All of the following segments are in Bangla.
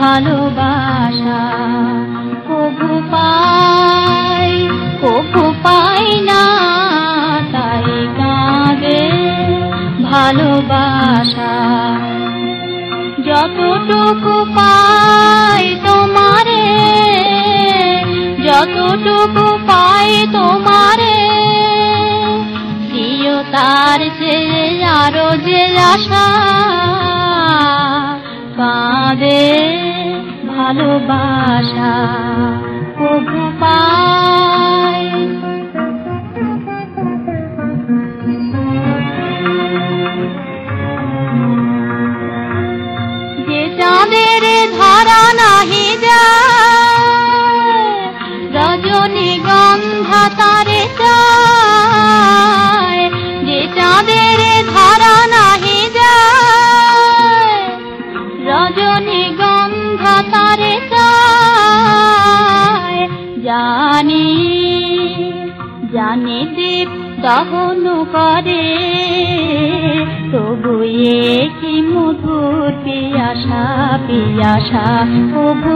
ভালোবাসা। কভু পাই কভু পাই না, তাই কাঁদে ভালোবাসা। যতটুকু পাই তোমারে, যতটুকু পাই তোমারে প্রিয় তার যে আরও যে আশা। কাঁদে ভালোবাসা প্রভু পায়। যে চাঁদের ধারা নাহি জানি দীপ দহন করে। তবু কি মধুর পিয়াসা পিয়াসা প্রভু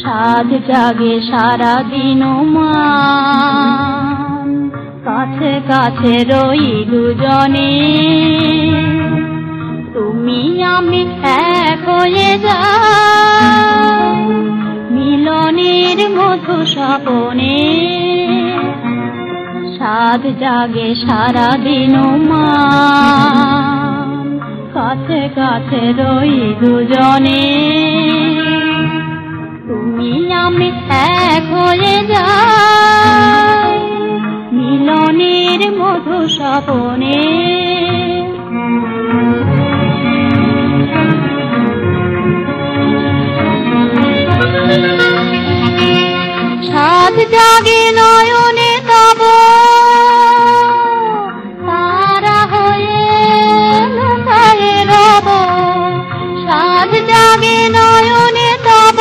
সাধ জাগে সারা দিন মান কাছে কাছে রই দুজনে। তুমি আমি এক হয়ে যাও মিলনের মধু স্বপনে সাধ জাগে সারা দিন মান কাছে কাছে রই দুজনে। তুমি আমি এক হয়ে যাই। জাগে নয়নে তব। তারা হয়ে লুকায়ে রব। সাত জাগে নয়নে তব।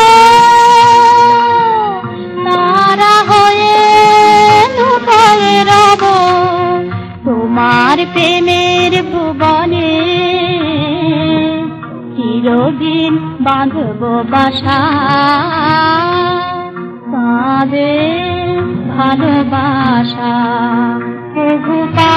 তারা হয়ে লুকায়ে রব। তোমার প্রেমের ভুবনে চিরদিন বাঁধব বাসা। আমাদের ভালোবাসা। প্রভুপা